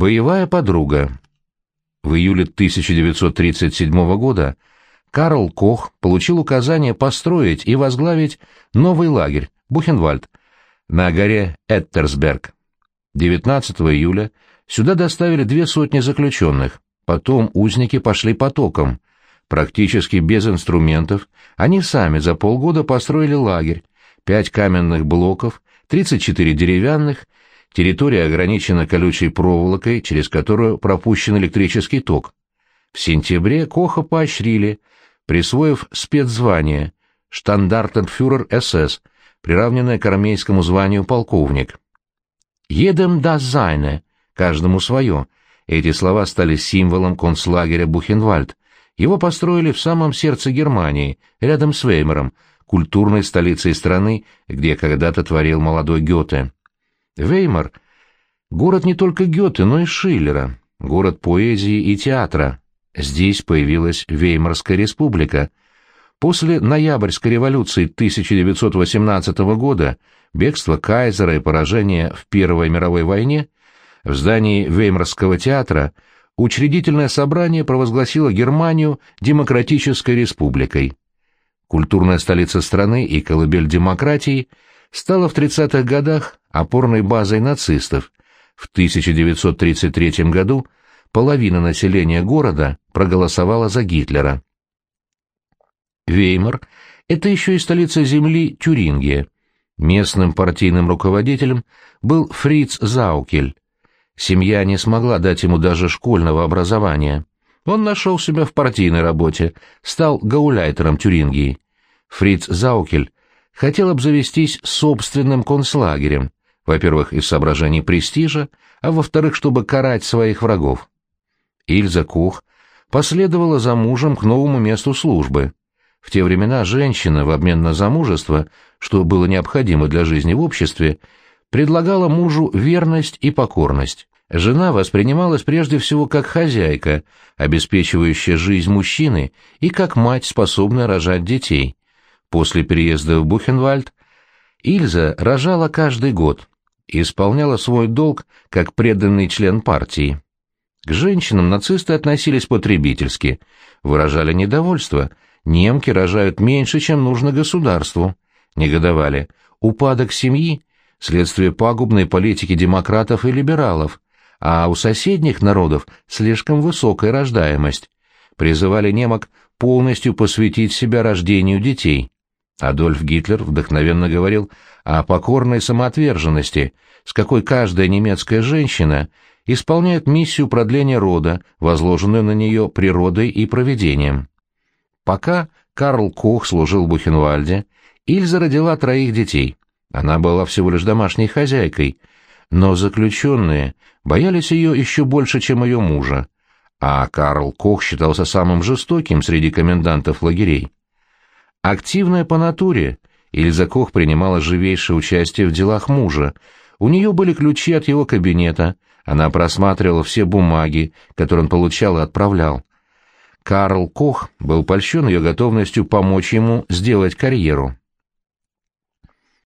Боевая подруга. В июле 1937 года Карл Кох получил указание построить и возглавить новый лагерь Бухенвальд на горе Эттерсберг. 19 июля сюда доставили две сотни заключенных, потом узники пошли потоком. Практически без инструментов они сами за полгода построили лагерь, пять каменных блоков, 34 деревянных Территория ограничена колючей проволокой, через которую пропущен электрический ток. В сентябре Коха поощрили, присвоив спецзвание «Штандартенфюрер СС», приравненное к армейскому званию полковник. «Едем das seine», каждому свое. Эти слова стали символом концлагеря Бухенвальд. Его построили в самом сердце Германии, рядом с Веймером, культурной столицей страны, где когда-то творил молодой Гёте. Веймар — город не только Гёте, но и Шиллера, город поэзии и театра. Здесь появилась Веймарская республика. После ноябрьской революции 1918 года, бегства кайзера и поражения в Первой мировой войне, в здании Веймарского театра учредительное собрание провозгласило Германию демократической республикой. Культурная столица страны и колыбель демократии стала в 30-х годах опорной базой нацистов. В 1933 году половина населения города проголосовала за Гитлера. Веймар – это еще и столица земли Тюрингия. Местным партийным руководителем был Фриц Заукель. Семья не смогла дать ему даже школьного образования. Он нашел себя в партийной работе, стал гауляйтером Тюрингии. Фриц Заукель хотел обзавестись собственным концлагерем, во-первых, из соображений престижа, а во-вторых, чтобы карать своих врагов. Ильза Кух последовала за мужем к новому месту службы. В те времена женщина в обмен на замужество, что было необходимо для жизни в обществе, предлагала мужу верность и покорность. Жена воспринималась прежде всего как хозяйка, обеспечивающая жизнь мужчины, и как мать, способная рожать детей. После переезда в Бухенвальд Ильза рожала каждый год и исполняла свой долг как преданный член партии. К женщинам нацисты относились потребительски, выражали недовольство. Немки рожают меньше, чем нужно государству. Негодовали. Упадок семьи – следствие пагубной политики демократов и либералов, а у соседних народов слишком высокая рождаемость. Призывали немок полностью посвятить себя рождению детей. Адольф Гитлер вдохновенно говорил о покорной самоотверженности, с какой каждая немецкая женщина исполняет миссию продления рода, возложенную на нее природой и проведением. Пока Карл Кох служил в Бухенвальде, Ильза родила троих детей. Она была всего лишь домашней хозяйкой, но заключенные боялись ее еще больше, чем ее мужа, а Карл Кох считался самым жестоким среди комендантов лагерей. Активная по натуре, Ильза Кох принимала живейшее участие в делах мужа. У нее были ключи от его кабинета, она просматривала все бумаги, которые он получал и отправлял. Карл Кох был польщен ее готовностью помочь ему сделать карьеру.